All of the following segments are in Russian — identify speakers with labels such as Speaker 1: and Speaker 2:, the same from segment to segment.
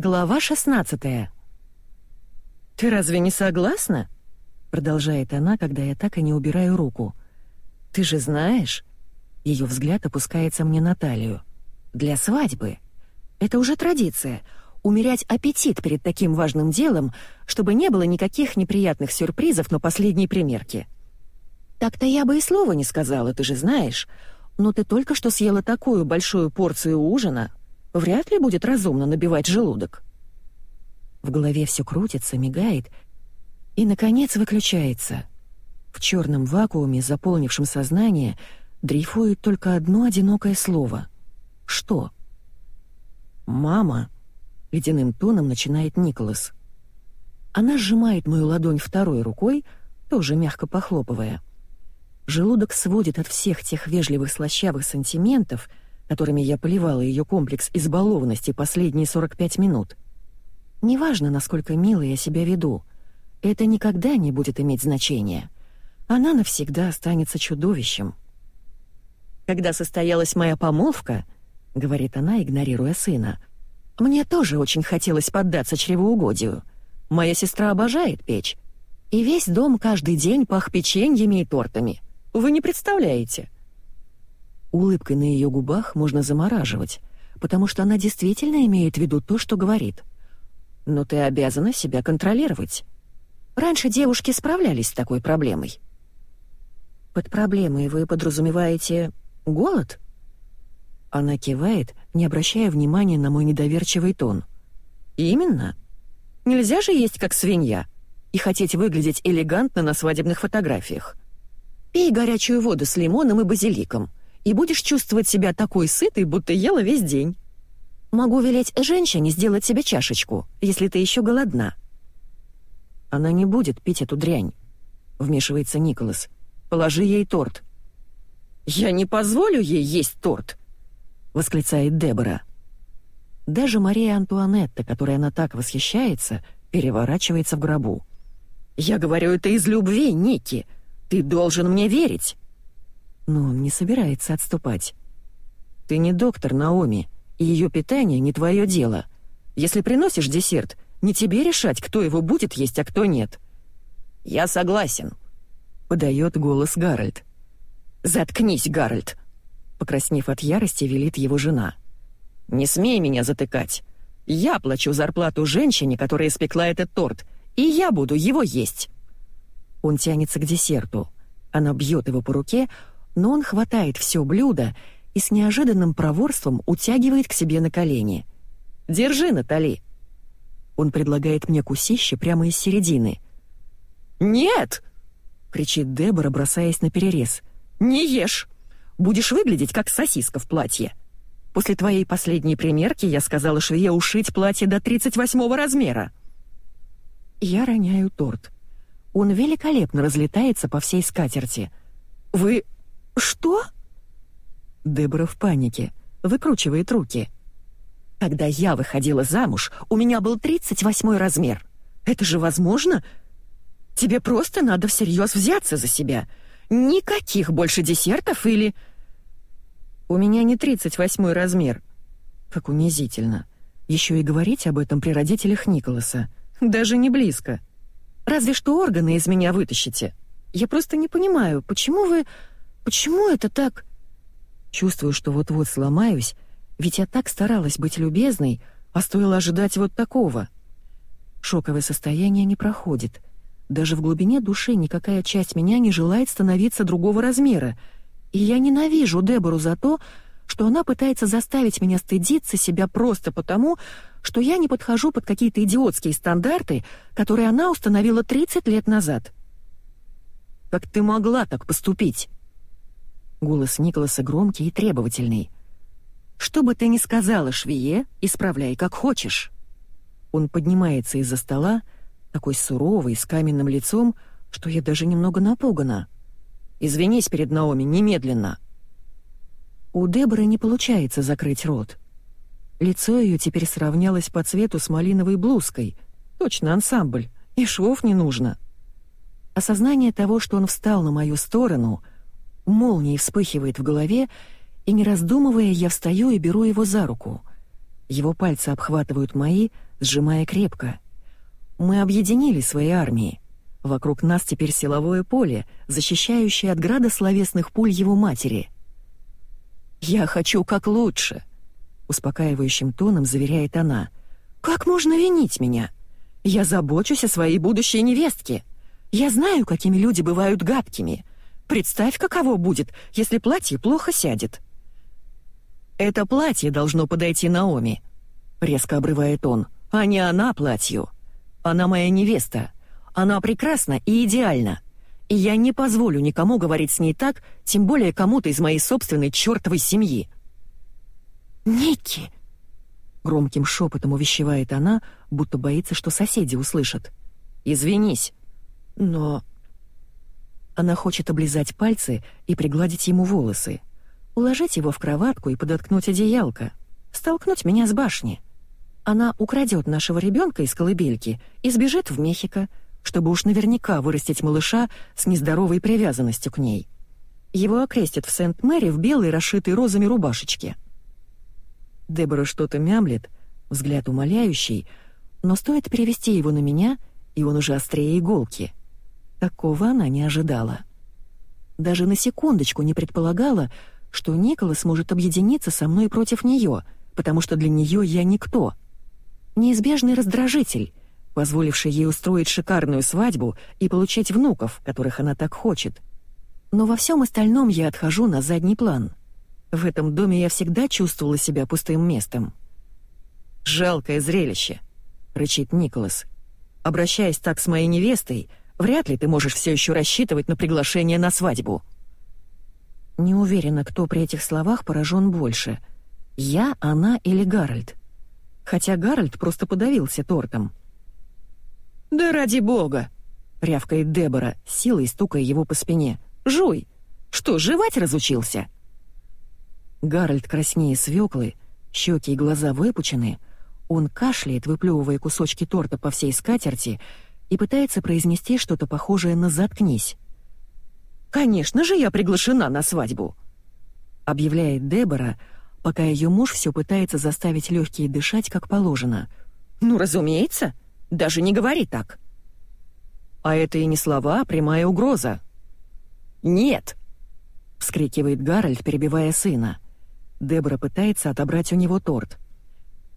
Speaker 1: Глава 16 «Ты разве не согласна?» — продолжает она, когда я так и не убираю руку. «Ты же знаешь...» Ее взгляд опускается мне на талию. «Для свадьбы. Это уже традиция — умерять аппетит перед таким важным делом, чтобы не было никаких неприятных сюрпризов на последней примерке. Так-то я бы и слова не сказала, ты же знаешь. Но ты только что съела такую большую порцию ужина, вряд ли будет разумно набивать желудок». В голове все крутится, мигает и, наконец, выключается. В черном вакууме, заполнившем сознание, дрейфует только одно одинокое слово. «Что?» «Мама», — ледяным тоном начинает Николас. Она сжимает мою ладонь второй рукой, тоже мягко похлопывая. Желудок сводит от всех тех вежливых слащавых сантиментов, которыми я поливала ее комплекс избалованности последние 45 минут — Неважно, насколько мило я себя веду, это никогда не будет иметь значения. Она навсегда останется чудовищем. «Когда состоялась моя помолвка», — говорит она, игнорируя сына, «мне тоже очень хотелось поддаться чревоугодию. Моя сестра обожает печь, и весь дом каждый день пах печеньями и тортами. Вы не представляете». Улыбкой на ее губах можно замораживать, потому что она действительно имеет в виду то, что говорит — но ты обязана себя контролировать. Раньше девушки справлялись с такой проблемой. Под проблемой вы подразумеваете голод? Она кивает, не обращая внимания на мой недоверчивый тон. Именно. Нельзя же есть как свинья и хотеть выглядеть элегантно на свадебных фотографиях. Пей горячую воду с лимоном и базиликом, и будешь чувствовать себя такой сытой, будто ела весь день. Могу велеть женщине сделать себе чашечку, если ты еще голодна». «Она не будет пить эту дрянь», — вмешивается Николас. «Положи ей торт». «Я не позволю ей есть торт», — восклицает Дебора. Даже Мария Антуанетта, которой она так восхищается, переворачивается в гробу. «Я говорю это из любви, Ники. Ты должен мне верить». Но он не собирается отступать. «Ты не доктор, Наоми, и ее питание не твое дело. Если приносишь десерт, не тебе решать, кто его будет есть, а кто нет». «Я согласен», — подает голос Гарольд. «Заткнись, Гарольд», — покраснев от ярости, велит его жена. «Не смей меня затыкать. Я плачу зарплату женщине, которая испекла этот торт, и я буду его есть». Он тянется к десерту. Она бьет его по руке, но он хватает все блюдо и с неожиданным проворством утягивает к себе на колени. «Держи, Натали!» Он предлагает мне кусище прямо из середины. «Нет!» — кричит Дебора, бросаясь на перерез. «Не ешь! Будешь выглядеть, как сосиска в платье. После твоей последней примерки я сказала швее ушить платье до 38 размера». Я роняю торт. Он великолепно разлетается по всей скатерти. «Вы... что?» Дебора в панике, выкручивает руки. «Когда я выходила замуж, у меня был 38 размер. Это же возможно? Тебе просто надо всерьез взяться за себя. Никаких больше десертов или...» «У меня не 38 размер». Как унизительно. Еще и говорить об этом при родителях Николаса. Даже не близко. Разве что органы из меня вытащите. Я просто не понимаю, почему вы... Почему это так... Чувствую, что вот-вот сломаюсь, ведь я так старалась быть любезной, а стоило ожидать вот такого. Шоковое состояние не проходит. Даже в глубине души никакая часть меня не желает становиться другого размера, и я ненавижу Дебору за то, что она пытается заставить меня стыдиться себя просто потому, что я не подхожу под какие-то идиотские стандарты, которые она установила 30 лет назад. «Как ты могла так поступить?» Голос Николаса громкий и требовательный. «Что бы ты ни сказала, швее, исправляй как хочешь». Он поднимается из-за стола, такой суровый, с каменным лицом, что я даже немного напугана. «Извинись перед Наоми немедленно!» У Деборы не получается закрыть рот. Лицо ее теперь сравнялось по цвету с малиновой блузкой. Точно ансамбль, и швов не нужно. Осознание того, что он встал на мою сторону — молнией вспыхивает в голове, и, не раздумывая, я встаю и беру его за руку. Его пальцы обхватывают мои, сжимая крепко. Мы объединили свои армии. Вокруг нас теперь силовое поле, защищающее от града словесных пуль его матери. «Я хочу как лучше», — успокаивающим тоном заверяет она. «Как можно винить меня? Я забочусь о своей будущей невестке. Я знаю, какими люди бывают гадкими. Представь, каково будет, если платье плохо сядет». «Это платье должно подойти Наоми», — резко обрывает он, — «а не она платью. Она моя невеста. Она прекрасна и идеальна. И я не позволю никому говорить с ней так, тем более кому-то из моей собственной чертовой семьи».
Speaker 2: «Ники!» Громким шепотом увещевает она, будто боится, что соседи услышат.
Speaker 1: «Извинись».
Speaker 2: «Но...» Она хочет облизать пальцы и пригладить ему волосы уложить его в кроватку и подоткнуть одеялко, столкнуть меня с башни. Она украдет нашего ребенка из колыбельки и сбежит в Мехико, чтобы уж наверняка вырастить малыша с нездоровой привязанностью к ней. Его окрестят в Сент-Мэри в белой, расшитой розами рубашечке. Дебора что-то мямлет, взгляд умоляющий, но стоит перевести его на меня, и он уже острее иголки. Такого она не ожидала. Даже на секундочку не предполагала, что Николас может объединиться со мной против нее, потому что для нее я никто. Неизбежный раздражитель, позволивший ей устроить шикарную свадьбу и получить внуков, которых она так хочет. Но во всем остальном я отхожу на задний план. В этом доме я всегда чувствовала себя пустым местом.
Speaker 1: «Жалкое зрелище», — рычит Николас. «Обращаясь так с моей невестой, вряд ли ты можешь все еще рассчитывать на приглашение на свадьбу».
Speaker 2: Не уверена, кто при этих словах поражен больше. Я, она или Гарольд. Хотя Гарольд просто подавился тортом.
Speaker 1: «Да ради бога!» — рявкает Дебора, силой стукая его по спине. «Жуй! Что, жевать разучился?»
Speaker 2: Гарольд краснее свеклы, щеки и глаза выпучены. Он кашляет, выплевывая кусочки торта по всей скатерти, и пытается произнести что-то похожее на «заткнись».
Speaker 1: Конечно же, я приглашена на свадьбу!»
Speaker 2: Объявляет Дебора, пока ее муж все пытается заставить легкие дышать как положено.
Speaker 1: «Ну, разумеется! Даже не говори так!» «А это и не слова, а прямая угроза!» «Нет!» — вскрикивает Гарольд, перебивая сына. Дебора пытается отобрать у него торт.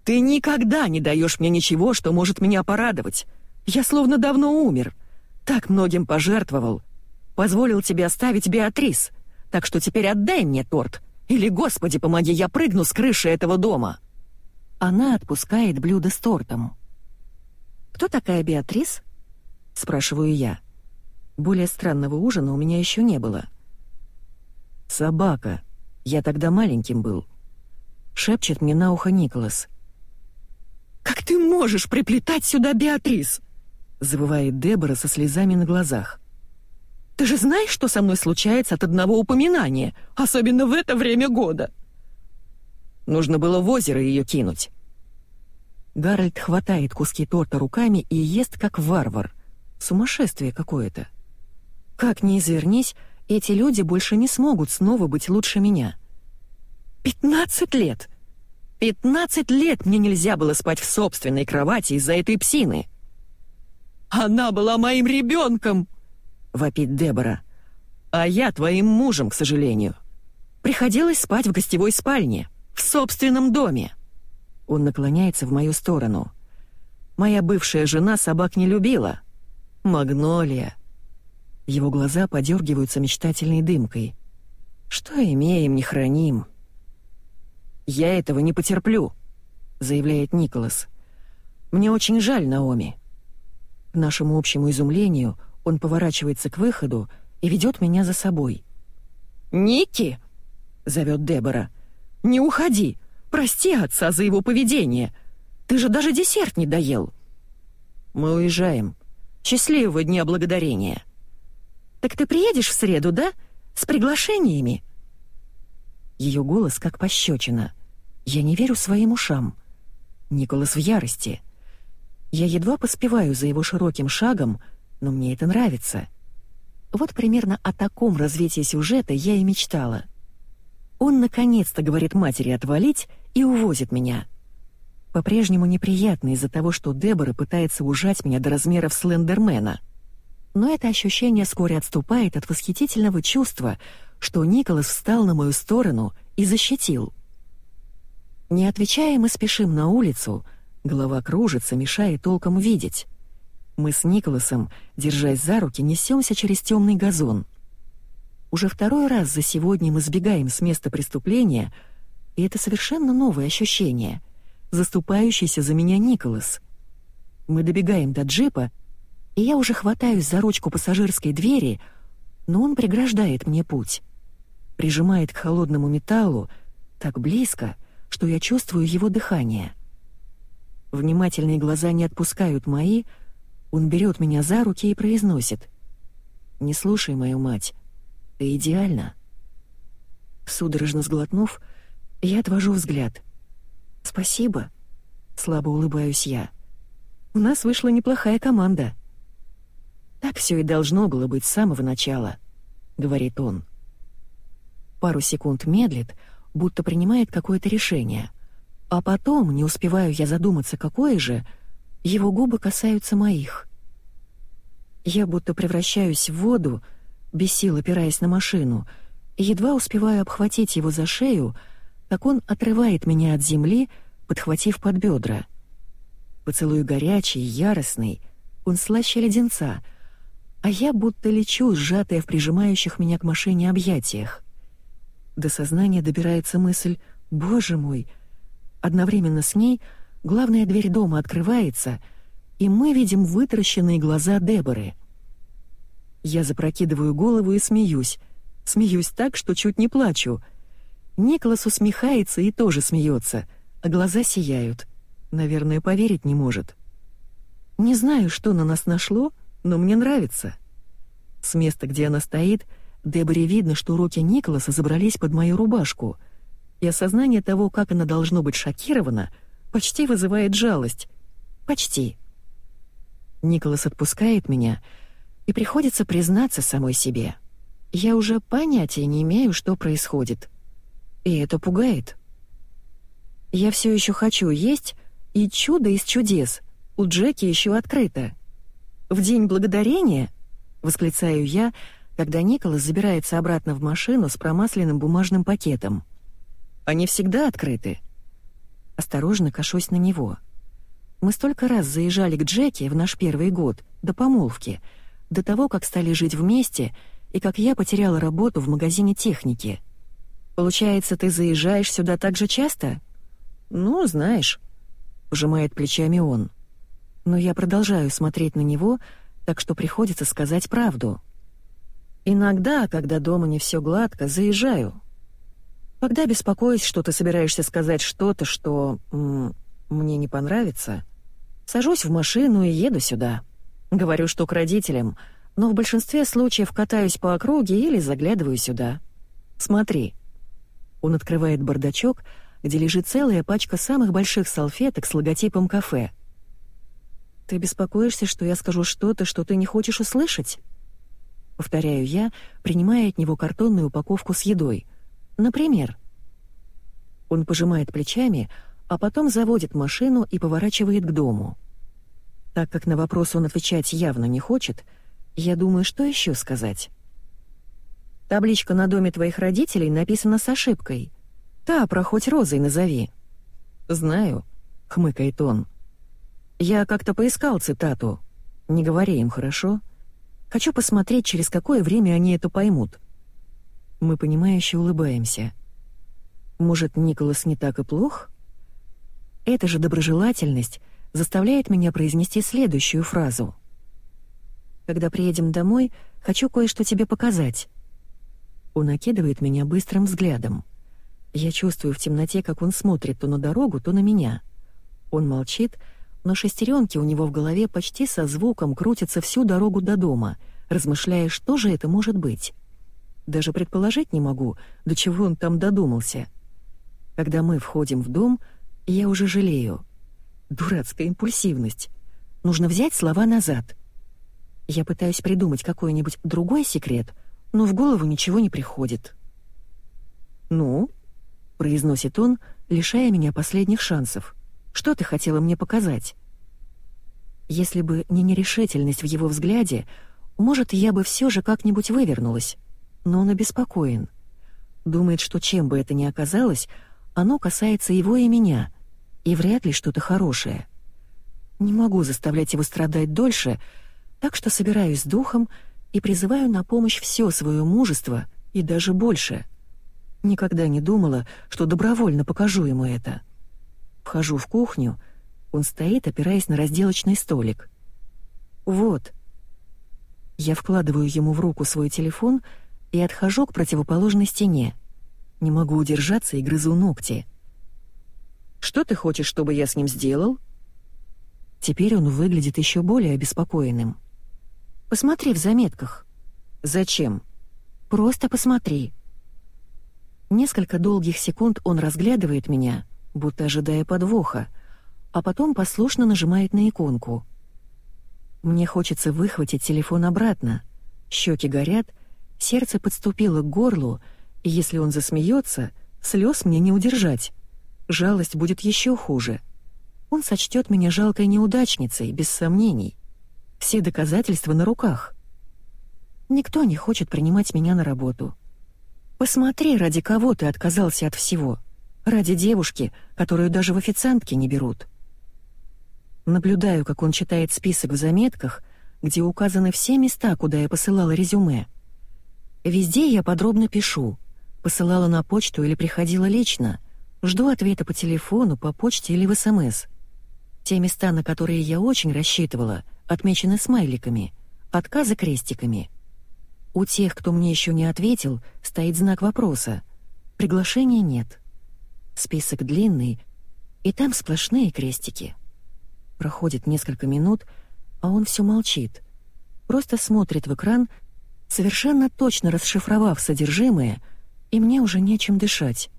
Speaker 1: «Ты никогда не даешь мне ничего, что может меня порадовать. Я словно давно умер. Так многим пожертвовал позволил тебе оставить Беатрис, так что теперь отдай мне торт, или, Господи, помоги, я прыгну с крыши этого дома!»
Speaker 2: Она отпускает блюдо с тортом. «Кто такая Беатрис?» — спрашиваю я. Более странного ужина у меня еще не было.
Speaker 1: «Собака. Я тогда маленьким был», — шепчет мне на ухо Николас. «Как ты можешь приплетать сюда Беатрис?» — завывает Дебора со слезами на глазах. Ты же знаешь, что со мной случается от одного упоминания, особенно в это время года?» Нужно было в озеро ее кинуть.
Speaker 2: Гарольд хватает куски торта руками и ест как варвар. Сумасшествие какое-то. Как ни извернись, эти люди больше не смогут снова быть лучше меня.
Speaker 1: «Пятнадцать лет! Пятнадцать лет мне нельзя было спать в собственной кровати из-за этой псины!» «Она была моим ребенком!» — вопит Дебора. «А я твоим мужем, к сожалению. Приходилось спать в гостевой спальне, в собственном доме». Он наклоняется в мою сторону. «Моя бывшая жена собак не любила. Магнолия». Его глаза подергиваются мечтательной дымкой. «Что имеем, не храним». «Я этого не потерплю», — заявляет Николас. «Мне очень жаль Наоми». К нашему общему изумлению — он поворачивается к выходу и ведет меня за собой. «Ники!» — зовет Дебора. «Не уходи! Прости отца за его поведение! Ты же даже десерт не доел!» «Мы уезжаем. Счастливого Дня Благодарения!» «Так ты приедешь в среду, да? С приглашениями?» Ее голос как пощечина. Я не верю своим ушам. Николас в ярости. Я едва поспеваю за его широким шагом, но мне это нравится. Вот примерно о таком развитии сюжета я и мечтала. Он наконец-то говорит матери отвалить и увозит меня.
Speaker 2: по-прежнему неприятно из-за того, что Дебора пытается ужать меня до размеров Слендермена. Но это ощущение вскоре отступает от восхитительного чувства, что Николас встал на мою сторону и защитил. Не отвечая, мы спешим на улицу, голова кружится, мешая толком видеть. Мы с Николасом, держась за руки, несемся через темный газон. Уже второй раз за сегодня мы сбегаем с места преступления, и это совершенно новое ощущение. Заступающийся за меня Николас. Мы добегаем до джипа, и я уже хватаюсь за ручку пассажирской двери, но он преграждает мне путь. Прижимает к холодному металлу так близко, что я чувствую его дыхание. Внимательные глаза не отпускают мои, он берет меня за руки и произносит. «Не слушай мою мать. Ты идеальна». Судорожно сглотнув, я отвожу взгляд. «Спасибо», — слабо улыбаюсь я. «У нас вышла неплохая команда». «Так все и должно было быть с самого начала», — говорит он. Пару секунд медлит, будто принимает какое-то решение. А потом, не успеваю я задуматься, какое же, — его губы касаются моих. Я будто превращаюсь в воду, без сил опираясь на машину, едва успеваю обхватить его за шею, как он отрывает меня от земли, подхватив под бедра. Поцелуй горячий, яростный, он слаще леденца, а я будто лечу, сжатая в прижимающих меня к машине объятиях. До сознания добирается мысль «Боже мой!» Одновременно с ней — Главная дверь дома открывается, и мы видим вытаращенные глаза Деборы. Я запрокидываю голову и смеюсь. Смеюсь так, что чуть не плачу. Николас усмехается и тоже смеется, а глаза сияют. Наверное, поверить не может. Не знаю, что на нас нашло, но мне нравится. С места, где она стоит, Деборе видно, что руки Николаса забрались под мою рубашку, и осознание того, как она должно быть шокирована — почти вызывает жалость. Почти. Николас отпускает меня, и приходится признаться самой себе. Я уже понятия не имею, что происходит. И это пугает. Я все еще хочу есть, и чудо из чудес. У Джеки еще открыто. В день благодарения, восклицаю я, когда Николас забирается обратно в машину с промасленным бумажным пакетом. Они всегда открыты. Осторожно кашусь на него. Мы столько раз заезжали к Джеки в наш первый год, до помолвки, до того, как стали жить вместе и как я потеряла работу в магазине техники. Получается, ты заезжаешь сюда так же часто? Ну, знаешь, пожимает плечами он. Но я продолжаю смотреть на него, так что приходится сказать правду. Иногда, когда дома не все гладко, заезжаю. Когда беспокоюсь, что ты собираешься сказать что-то, что м мне не понравится, сажусь в машину и еду сюда. Говорю, что к родителям, но в большинстве случаев катаюсь по округе или заглядываю сюда. Смотри. Он открывает бардачок, где лежит целая пачка самых больших салфеток с логотипом кафе. Ты беспокоишься, что я скажу что-то, что ты не хочешь услышать? Повторяю я, принимая от него картонную упаковку с едой — Например, он пожимает плечами, а потом заводит машину и поворачивает к дому. Так как на вопрос он отвечать явно не хочет, я думаю, что еще сказать. Табличка на доме твоих родителей написана с ошибкой. Та, про хоть розой назови. Знаю, хмыкает он. Я как-то поискал цитату. Не говори им, хорошо? Хочу посмотреть, через какое время они это поймут. Мы понимающе улыбаемся. Может, Николас не так и плох? Эта же доброжелательность заставляет меня произнести следующую фразу. «Когда приедем домой, хочу кое-что тебе показать». Он окидывает меня быстрым взглядом. Я чувствую в темноте, как он смотрит то на дорогу, то на меня. Он молчит, но шестеренки у него в голове почти со звуком крутятся всю дорогу до дома, размышляя, что же это может быть. Даже предположить не могу, до чего он там додумался. Когда мы входим в дом, я уже жалею. Дурацкая импульсивность. Нужно взять слова назад. Я пытаюсь придумать какой-нибудь другой секрет, но в голову ничего не приходит. «Ну?» — произносит он, лишая меня последних шансов.
Speaker 1: Что ты хотела мне показать?» Если бы не нерешительность в его взгляде, может, я бы все же как-нибудь вывернулась. Но он обеспокоен. Думает, что чем бы это ни оказалось, оно касается его и меня, и вряд ли что-то хорошее. Не могу заставлять его страдать дольше, так что собираюсь с духом и призываю на помощь все свое мужество и даже больше. Никогда не думала, что добровольно покажу ему это. Вхожу в кухню, он стоит, опираясь на разделочный столик. «Вот». Я вкладываю ему в руку свой телефон и отхожу к противоположной стене. Не могу удержаться и грызу ногти. «Что ты хочешь, чтобы я с ним сделал?» Теперь он выглядит еще более обеспокоенным. «Посмотри в заметках». «Зачем?» «Просто посмотри». Несколько долгих секунд он разглядывает меня, будто ожидая подвоха, а потом послушно нажимает на иконку. Мне хочется выхватить телефон обратно. Щеки горят, сердце подступило к горлу, и если он засмеется, слез мне не удержать. Жалость будет еще хуже. Он сочтет меня жалкой неудачницей, без сомнений. Все доказательства на руках. Никто не хочет принимать меня на работу. Посмотри, ради кого ты отказался от всего. Ради девушки, которую даже в официантке не берут. Наблюдаю, как он читает список в заметках, где указаны все места, куда я посылала резюме. Везде я подробно пишу. Посылала на почту или приходила лично. Жду ответа по телефону, по почте или в СМС. Те места, на которые я очень рассчитывала, отмечены смайликами, отказы крестиками — у тех, кто мне еще не ответил, стоит знак вопроса. Приглашения нет. Список длинный, и там сплошные крестики. Проходит несколько минут, а он все молчит. Просто смотрит в экран, совершенно точно расшифровав содержимое, и мне уже нечем дышать.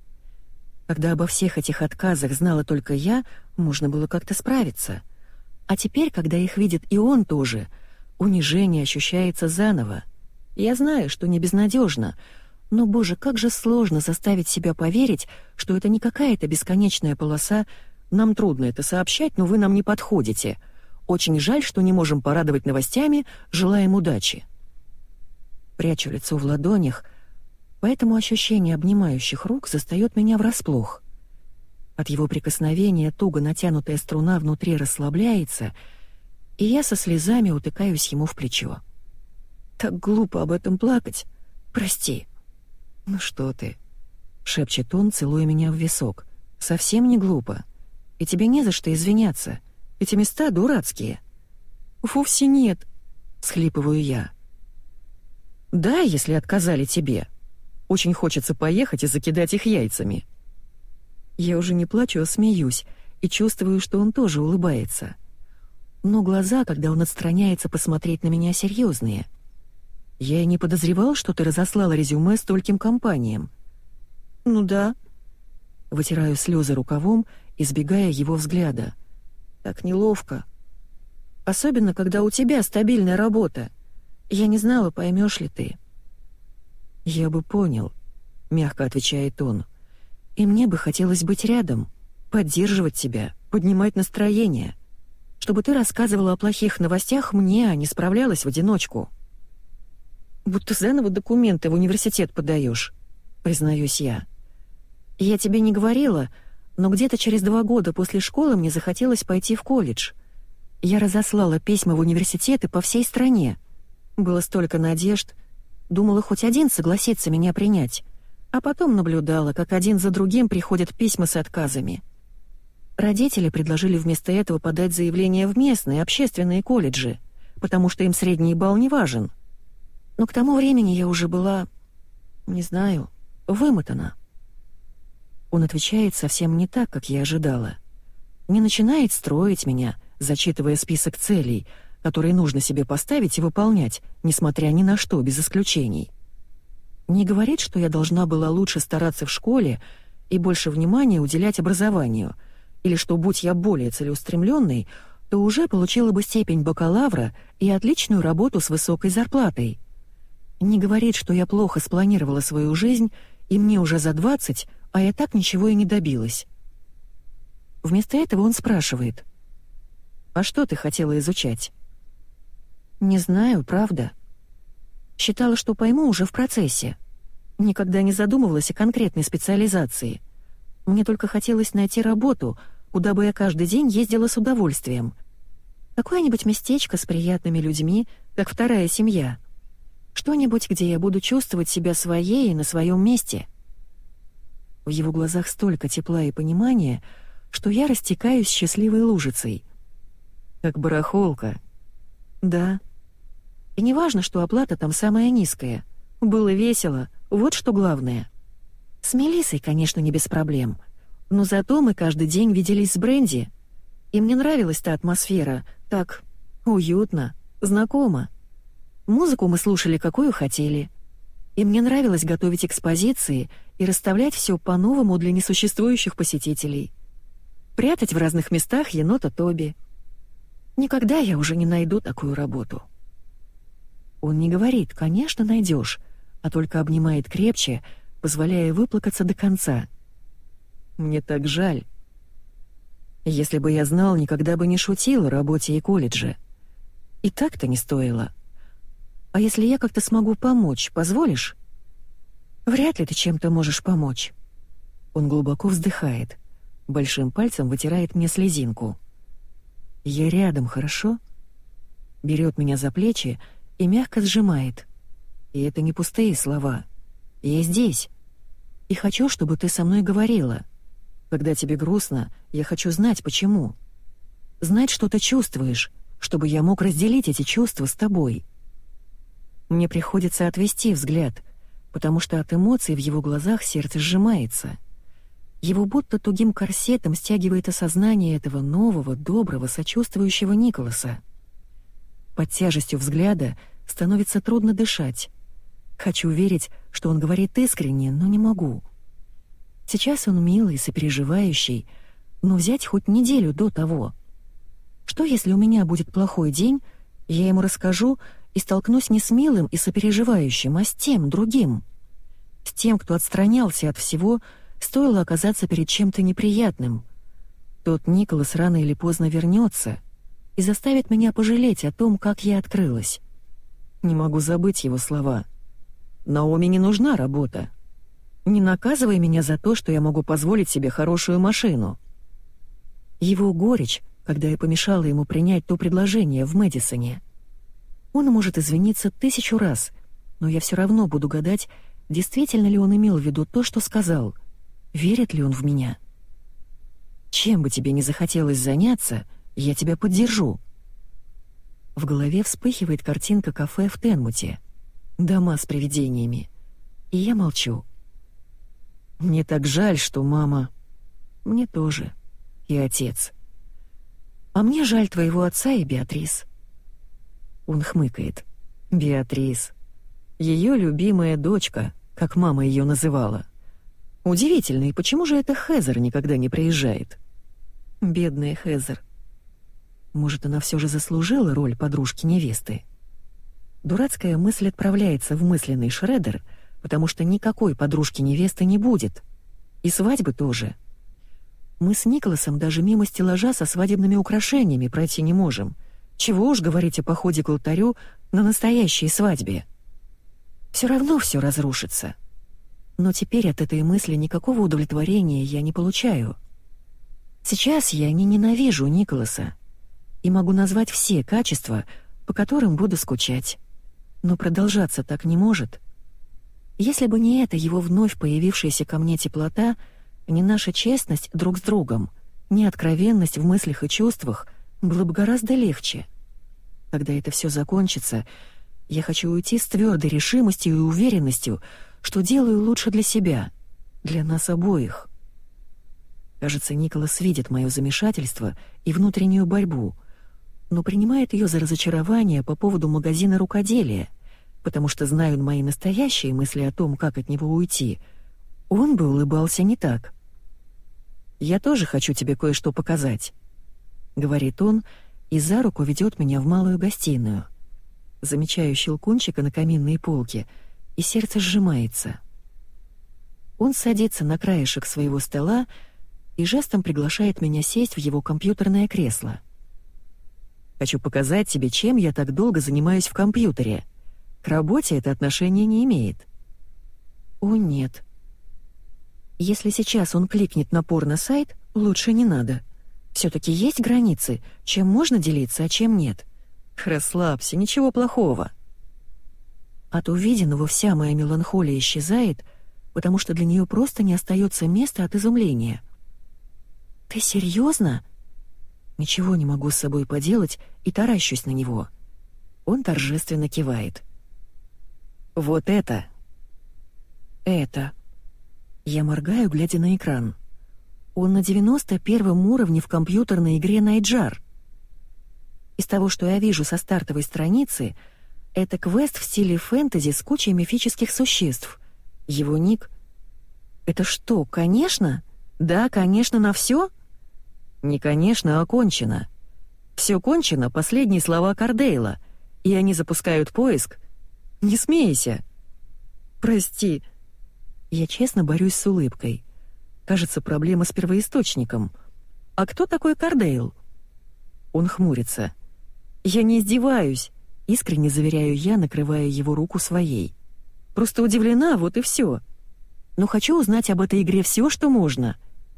Speaker 1: Когда обо всех этих отказах знала только я, можно было как-то справиться. А теперь, когда их видит и он тоже, унижение ощущается заново. Я знаю, что не безнадежно, но, боже, как же сложно заставить себя поверить, что это не какая-то бесконечная полоса «нам трудно это сообщать, но вы нам не подходите». Очень жаль, что не можем порадовать новостями, желаем удачи. Прячу лицо в ладонях, поэтому ощущение обнимающих рук застаёт меня врасплох. От его прикосновения туго натянутая струна внутри расслабляется, и я со слезами утыкаюсь ему в плечо. Так глупо об этом плакать. Прости». «Ну что ты?» — шепчет он, целуя меня в висок. «Совсем не глупо. И тебе не за что извиняться. Эти места дурацкие». «Вовсе нет», — схлипываю я. «Да, если отказали тебе. Очень хочется поехать и закидать их яйцами». Я уже не плачу, а смеюсь, и чувствую, что он тоже улыбается. Но глаза, когда он отстраняется посмотреть на меня, серьезные — я и не подозревал, что ты разослала резюме стольким компаниям. Ну да. Вытираю слезы рукавом, избегая его взгляда. Так неловко. Особенно, когда у тебя стабильная работа. Я не знала, поймешь ли ты. Я бы понял, мягко отвечает он. И мне бы хотелось быть рядом, поддерживать тебя, поднимать настроение, чтобы ты рассказывала о плохих новостях мне, а не справлялась в одиночку. Будто заново документы в университет подаешь, признаюсь я. Я тебе не говорила, но где-то через два года после школы мне захотелось пойти в колледж. Я разослала письма в университеты по всей стране. Было столько надежд. Думала, хоть один согласится меня принять. А потом наблюдала, как один за другим приходят письма с отказами. Родители предложили вместо этого подать заявление в местные общественные колледжи, потому что им средний балл не важен — но к тому времени я уже была, не знаю, вымотана. Он отвечает совсем не так, как я ожидала. Не начинает строить меня, зачитывая список целей, которые нужно себе поставить и выполнять, несмотря ни на что, без исключений. Не говорит, что я должна была лучше стараться в школе и больше внимания уделять образованию, или что, будь я более целеустремленной, то уже получила бы степень бакалавра и отличную работу с высокой зарплатой. Не говорит, что я плохо спланировала свою жизнь, и мне уже за двадцать, а я так ничего и не добилась.
Speaker 2: Вместо этого он спрашивает. «А что ты хотела изучать?» «Не знаю, правда. Считала, что пойму уже в процессе. Никогда не задумывалась о конкретной специализации. Мне только хотелось найти работу, куда бы я каждый день ездила с удовольствием. Какое-нибудь местечко с приятными людьми, как вторая семья. Что-нибудь, где я буду чувствовать себя своей и на своем месте. В его глазах столько тепла и понимания, что я растекаюсь счастливой лужицей. Как барахолка. Да. И не важно, что оплата там самая низкая. Было весело, вот что главное. С Мелиссой, конечно, не без проблем. Но зато мы каждый день виделись с Бренди. И мне нравилась та атмосфера, так уютно, знакомо. Музыку мы слушали, какую хотели. И мне нравилось готовить экспозиции и расставлять все по-новому для несуществующих посетителей. Прятать в разных местах енота Тоби. Никогда я уже не найду такую работу. Он не говорит «конечно найдешь», а только обнимает крепче, позволяя выплакаться до конца. Мне так жаль. Если бы я знал, никогда бы не шутил о работе и колледже. И так-то не стоило. А если я как-то смогу помочь, позволишь? Вряд ли ты чем-то можешь помочь. Он глубоко вздыхает, большим пальцем вытирает мне слезинку. Я рядом, хорошо? Берет меня за плечи и мягко сжимает. И это не пустые слова. Я здесь. И хочу, чтобы ты со мной говорила. Когда тебе грустно, я хочу знать, почему. Знать, что ты чувствуешь, чтобы я мог разделить эти чувства с тобой. Мне приходится отвести взгляд, потому что от эмоций в его глазах сердце сжимается. Его будто тугим корсетом стягивает осознание этого нового, доброго, сочувствующего Николаса. Под тяжестью взгляда становится трудно дышать. Хочу верить, что он говорит искренне, но не могу. Сейчас он милый, сопереживающий, но взять хоть неделю до того. Что, если у меня будет плохой день, я ему расскажу и столкнусь не с милым и сопереживающим, а с тем, другим. С тем, кто отстранялся от всего, стоило оказаться перед чем-то неприятным. Тот Николас рано или поздно вернется и заставит меня пожалеть о том, как я открылась. Не могу забыть его слова. «Наоми не нужна работа. Не наказывай меня за то, что я могу позволить себе хорошую машину». Его горечь, когда я помешала ему принять то предложение в Мэдисоне. Он может извиниться тысячу раз, но я все равно буду гадать, действительно ли он имел в виду то, что сказал, верит ли он в меня. Чем бы тебе не захотелось заняться, я тебя поддержу. В голове вспыхивает картинка кафе в Тенмуте. Дома с привидениями. И я молчу. Мне так жаль, что мама... Мне тоже. И отец. А мне жаль твоего отца и Беатрис. Он хмыкает. Беатрис. Ее любимая дочка, как мама ее называла. Удивительно, и почему же эта Хезер никогда не приезжает? Бедная Хезер. Может, она все же заслужила роль подружки невесты? Дурацкая мысль отправляется в мысленный шредер — потому что никакой подружки невесты не будет. И свадьбы тоже. Мы с Николасом даже мимо стеллажа со свадебными украшениями пройти не можем. Чего уж говорить о походе к алтарю на настоящей свадьбе. Все равно все разрушится. Но теперь от этой мысли никакого удовлетворения я не получаю. Сейчас я не ненавижу Николаса и могу назвать все качества, по которым буду скучать. Но продолжаться так не может — если бы не это его вновь появившаяся ко мне теплота, не наша честность друг с другом, не откровенность в мыслях и чувствах, было бы гораздо легче. Когда это все закончится, я хочу уйти с твердой решимостью и уверенностью, что делаю лучше для себя, для нас обоих. Кажется, Николас видит мое замешательство и внутреннюю борьбу, но принимает ее за разочарование по поводу магазина рукоделия — потому что знают мои настоящие мысли о том, как от него уйти, он бы улыбался не так. «Я тоже хочу тебе кое-что показать», — говорит он, и за руку ведет меня в малую гостиную. Замечаю щелкунчика на каминной полке, и сердце сжимается. Он садится на краешек своего стола, и жестом приглашает меня сесть в его компьютерное кресло. Хочу показать тебе, чем я так долго занимаюсь в компьютере. К работе это отношение не имеет. О, нет. Если сейчас он кликнет на порно-сайт, лучше не надо. все таки есть границы, чем можно делиться, а чем нет. Расслабься, ничего плохого. От увиденного вся моя меланхолия исчезает, потому что для нее просто не остается места от изумления. «Ты серьезно? Ничего не могу с собой поделать и таращусь на него. Он торжественно кивает. «Вот это!» «Это...» Я моргаю, глядя на экран. Он на 91-м уровне в компьютерной игре «Найджар». Из того, что я вижу со стартовой страницы, это квест в стиле фэнтези с кучей мифических существ. Его ник... Это что, конечно? Да, конечно, на все? Не конечно, а кончено. Все кончено, последние слова Кардейла, и они запускают поиск. Не смейся. Прости. Я честно борюсь с улыбкой. Кажется, проблема с первоисточником. А кто такой Кардейл? Он хмурится. Я не издеваюсь, искренне заверяю я, накрывая его руку своей. Просто удивлена, вот и все. Но хочу узнать об этой игре все, что можно.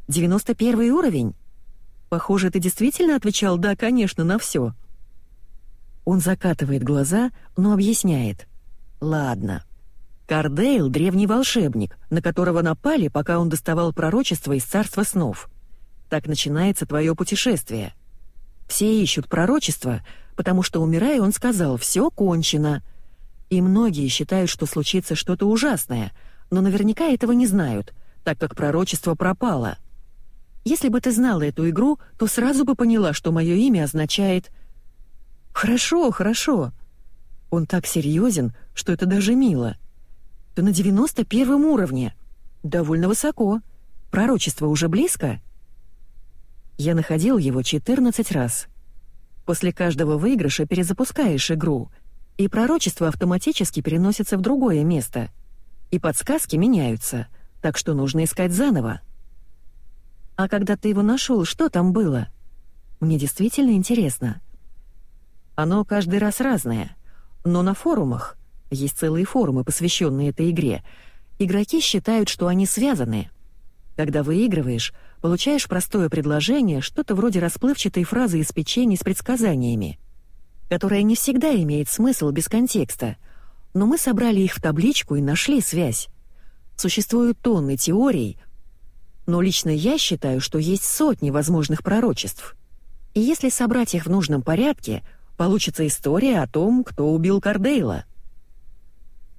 Speaker 2: 91 уровень. Похоже, ты действительно отвечал «да, конечно» на все. Он закатывает глаза, но объясняет. «Ладно. Кардейл — древний волшебник, на которого напали, пока он доставал пророчество из царства снов. Так начинается твое путешествие. Все ищут пророчество, потому что, умирая, он сказал «все кончено». И многие считают, что случится что-то ужасное, но наверняка этого не знают, так как пророчество пропало. Если бы ты знала эту игру, то сразу бы поняла, что мое имя означает... Хорошо, хорошо. Он так серьезен, что это даже мило. Ты на 91 уровне. Довольно высоко. Пророчество уже близко? Я находил его 14 раз. После каждого выигрыша перезапускаешь игру, и пророчество автоматически переносится в другое место. И подсказки меняются, так что нужно искать заново. А когда ты его нашел, что там было? Мне действительно интересно. Оно каждый раз разное, но на форумах, есть целые форумы, посвященные этой игре, игроки считают, что они связаны. Когда выигрываешь, получаешь простое предложение, что-то вроде расплывчатой фразы из печенья с предсказаниями, которая не всегда имеет смысл без контекста, но мы собрали их в табличку и нашли связь. Существуют тонны теорий, но лично я считаю, что есть сотни возможных пророчеств. И если собрать их в нужном порядке, получится история о том, кто убил Кардейла.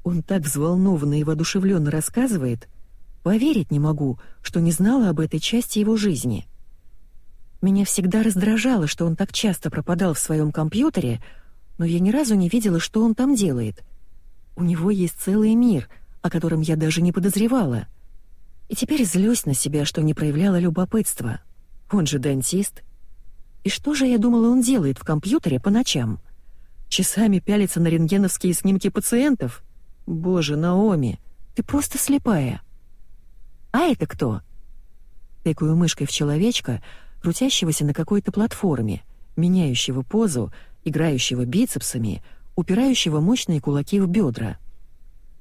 Speaker 2: Он так взволнованно и воодушевленно рассказывает, поверить не могу, что не знала об этой части его жизни. Меня всегда раздражало, что он так часто пропадал в своем компьютере, но я ни разу не видела, что он там делает. У него есть целый мир, о котором я даже не подозревала — и теперь злюсь на себя, что не проявляла любопытства. Он же дантист. И что же, я думала, он делает в компьютере по ночам? Часами пялится на рентгеновские снимки пациентов? Боже, Наоми, ты просто слепая. А это кто? Тыкаю мышкой в человечка, крутящегося на какой-то платформе, меняющего позу, играющего бицепсами, упирающего мощные кулаки в бедра.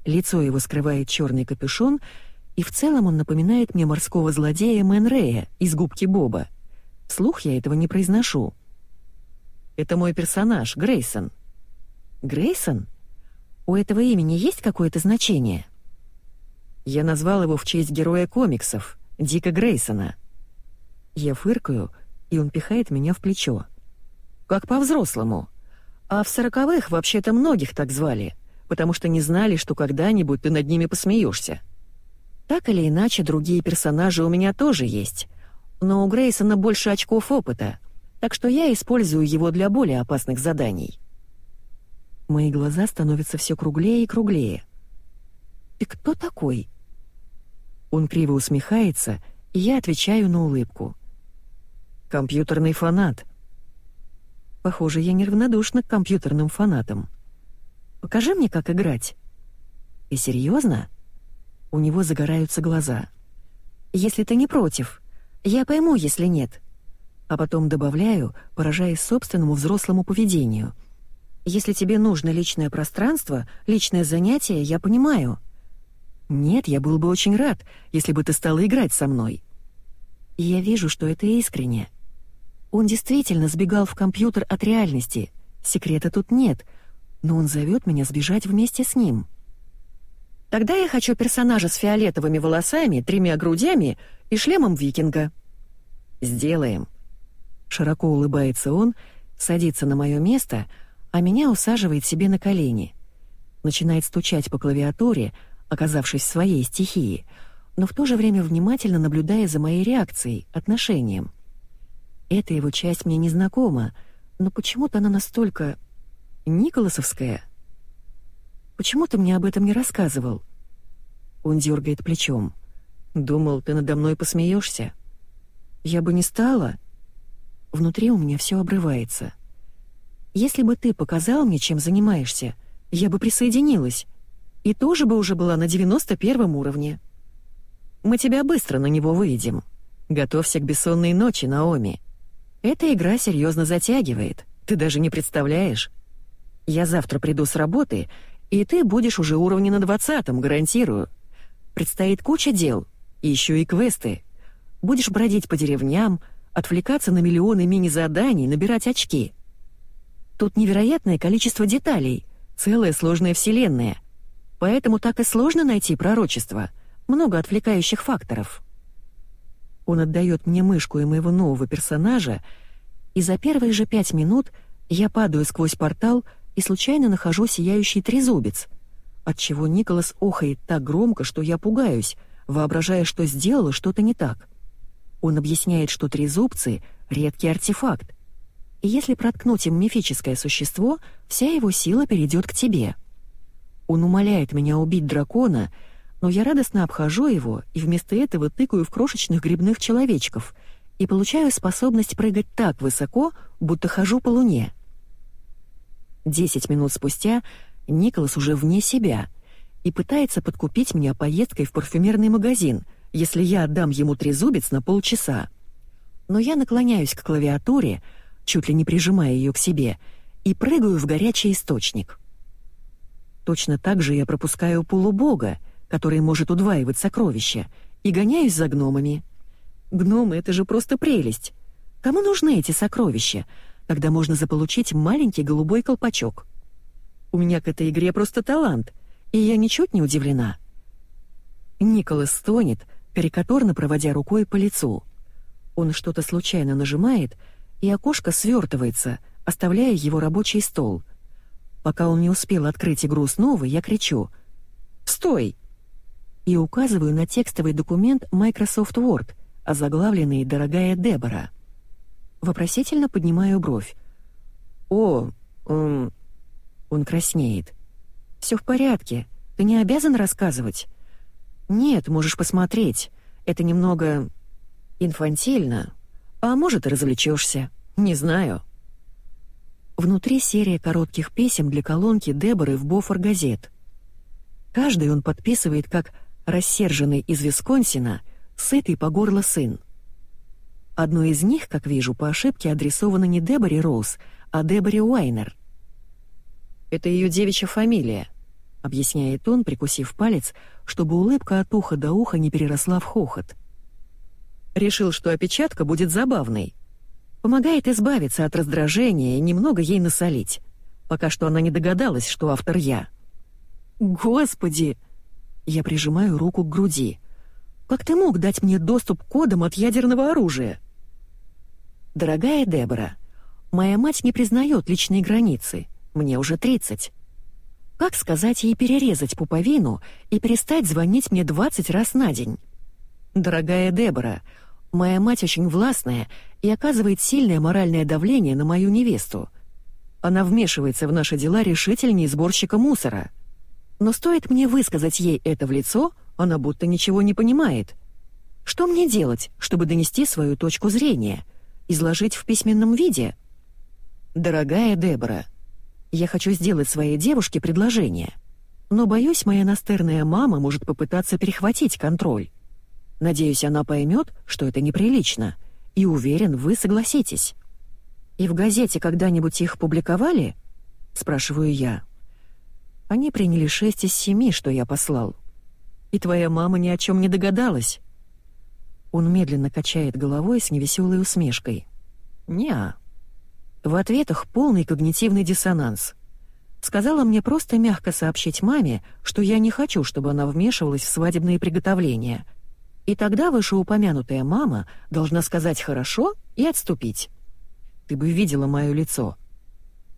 Speaker 2: Лицо его скрывает черный капюшон — и в целом он напоминает мне морского злодея Мэн из «Губки Боба». Вслух я этого не произношу. Это мой персонаж, Грейсон. Грейсон? У этого имени есть какое-то значение? Я назвал его в честь героя комиксов, Дика Грейсона. Я фыркаю, и он пихает меня в плечо. Как по-взрослому. А в сороковых вообще-то многих так звали, потому что не знали, что когда-нибудь ты над ними посмеешься. Так или иначе, другие персонажи у меня тоже есть, но у Грейсона больше очков опыта, так что я использую его для более опасных заданий. Мои глаза становятся все круглее и круглее. «Ты кто такой?» Он криво усмехается, и я отвечаю на улыбку. «Компьютерный фанат». Похоже, я неравнодушна к компьютерным фанатам. «Покажи мне, как играть». «И серьезно?» У него загораются глаза. «Если ты не против,
Speaker 1: Я пойму, если нет. А потом добавляю, поражаясь собственному взрослому поведению. Если тебе нужно личное пространство, личное занятие, я понимаю. Нет, я был бы очень рад, если бы ты стала играть со мной. И я вижу, что это искренне. Он действительно сбегал в компьютер от реальности. Секрета тут нет, но он зовет меня сбежать вместе с ним. Тогда я хочу персонажа с фиолетовыми волосами, тремя грудями и шлемом викинга. Сделаем. Широко улыбается он, садится на мое место, а меня усаживает себе на колени. Начинает стучать по клавиатуре, оказавшись в своей стихии, но в то же время внимательно наблюдая за моей реакцией, отношением. Эта его часть мне незнакома, но почему-то она настолько... Николасовская. Почему ты мне об этом не рассказывал? Он дергает плечом. Думал, ты надо мной посмеешься. Я бы не стала. Внутри у меня все обрывается. Если бы ты показал мне, чем занимаешься, я бы присоединилась. И тоже бы уже была на 91 уровне. Мы тебя быстро на него выведем. Готовься к бессонной ночи, Наоми. Эта игра серьезно затягивает. Ты даже не представляешь. Я завтра приду с работы, и ты будешь уже уровня на двадцатом, гарантирую. Предстоит куча дел, еще и квесты. Будешь бродить по деревням, отвлекаться на миллионы мини-заданий, набирать очки. Тут невероятное количество деталей, целая сложная вселенная. Поэтому так и сложно найти пророчество — много отвлекающих факторов. Он отдает мне мышку и моего нового персонажа, и за первые же пять минут я падаю сквозь портал и случайно нахожу сияющий трезубец, отчего Николас охает так громко, что я пугаюсь, воображая, что сделала что-то не так. Он объясняет, что трезубцы — редкий артефакт, и если проткнуть им мифическое существо, вся его сила перейдет к тебе. Он умоляет меня убить дракона — но я радостно обхожу его и вместо этого тыкаю в крошечных грибных человечков и получаю способность прыгать так высоко, будто хожу по луне. Десять минут спустя Николас уже вне себя и пытается подкупить меня поездкой в парфюмерный магазин, если я отдам ему трезубец на полчаса. Но я наклоняюсь к клавиатуре, чуть ли не прижимая ее к себе, и прыгаю в горячий источник. Точно так же я пропускаю полубога — который может удваивать сокровища, и гоняюсь за гномами. Гномы — это же просто прелесть. Кому нужны эти сокровища, когда можно заполучить маленький голубой колпачок? У меня к этой игре просто талант, и я ничуть не удивлена. Николас стонет, карикатурно проводя рукой по лицу. Он что-то случайно нажимает, и окошко свертывается, оставляя его рабочий стол. Пока он не успел открыть игру снова, я кричу «Стой!» и указываю на текстовый документ Microsoft Word, озаглавленный «Дорогая Дебора». Вопросительно поднимаю бровь. «О, эм...» Он краснеет. «Все в порядке. Ты не обязан рассказывать?» «Нет, можешь посмотреть. Это немного... инфантильно. А может, и развлечешься. Не знаю». Внутри серия коротких писем для колонки Деборы в Бофор газет. Каждый он подписывает как рассерженный из Висконсина, сытый по горло сын. Одно из них, как вижу, по ошибке адресовано не Деборе Роуз, а Деборе Уайнер. «Это ее девичья фамилия», — объясняет он, прикусив палец, чтобы улыбка от уха до уха не переросла в хохот. Решил, что опечатка будет забавной. Помогает избавиться от раздражения и немного ей насолить. Пока что она не догадалась, что автор я. «Господи!» Я прижимаю руку к груди. «Как ты мог дать мне доступ к кодам от ядерного оружия?» «Дорогая Дебора, моя мать не признает личные границы. Мне уже 30. Как сказать ей перерезать пуповину и перестать звонить мне 20 раз на день? Дорогая Дебора, моя мать очень властная и оказывает сильное моральное давление на мою невесту. Она вмешивается в наши дела решительнее сборщика мусора». Но стоит мне высказать ей это в лицо, она будто ничего не понимает. Что мне делать, чтобы донести свою точку зрения? Изложить в письменном виде? Дорогая Дебора, я хочу сделать своей девушке предложение. Но боюсь, моя настырная мама может попытаться перехватить контроль. Надеюсь, она поймет, что это неприлично, и уверен, вы согласитесь. И в газете когда-нибудь их публиковали? Спрашиваю я. Они приняли шесть из семи, что я послал. И твоя мама ни о чем не догадалась. Он медленно качает головой с невеселой усмешкой. Неа. В ответах полный когнитивный диссонанс. Сказала мне просто мягко сообщить маме, что я не хочу, чтобы она вмешивалась в свадебные приготовления. И тогда вышеупомянутая мама должна сказать «хорошо» и отступить. Ты бы видела мое лицо.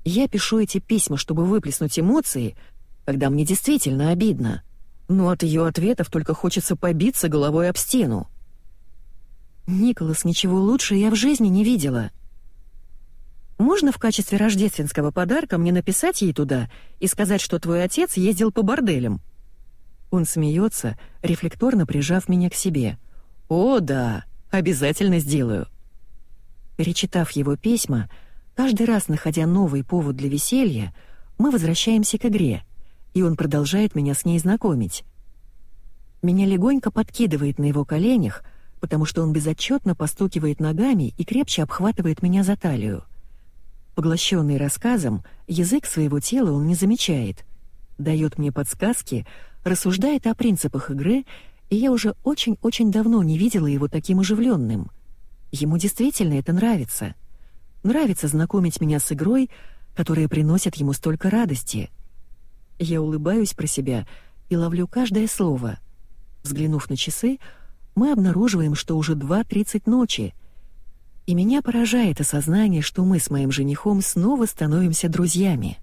Speaker 1: Я пишу эти письма, чтобы выплеснуть эмоции, когда мне действительно обидно. Но от ее ответов только хочется побиться головой об стену. Николас, ничего лучше я в жизни не видела. Можно в качестве рождественского подарка мне написать ей туда и сказать, что твой отец ездил по борделям?» Он смеется, рефлекторно прижав меня к себе. «О, да, обязательно сделаю». Перечитав его письма, каждый раз находя новый повод для веселья, мы возвращаемся к игре, и он продолжает меня с ней знакомить. Меня легонько подкидывает на его коленях — потому что он безотчетно постукивает ногами и крепче обхватывает меня за талию. Поглощенный рассказом, язык своего тела он не замечает. Дает мне подсказки, рассуждает о принципах игры, и я уже очень-очень давно не видела его таким оживленным. Ему действительно это нравится. Нравится знакомить меня с игрой, которая приносит ему столько радости. Я улыбаюсь про себя и ловлю каждое слово. Взглянув на часы, мы обнаруживаем, что уже 2.30 ночи. И меня поражает осознание, что мы с моим женихом снова становимся друзьями.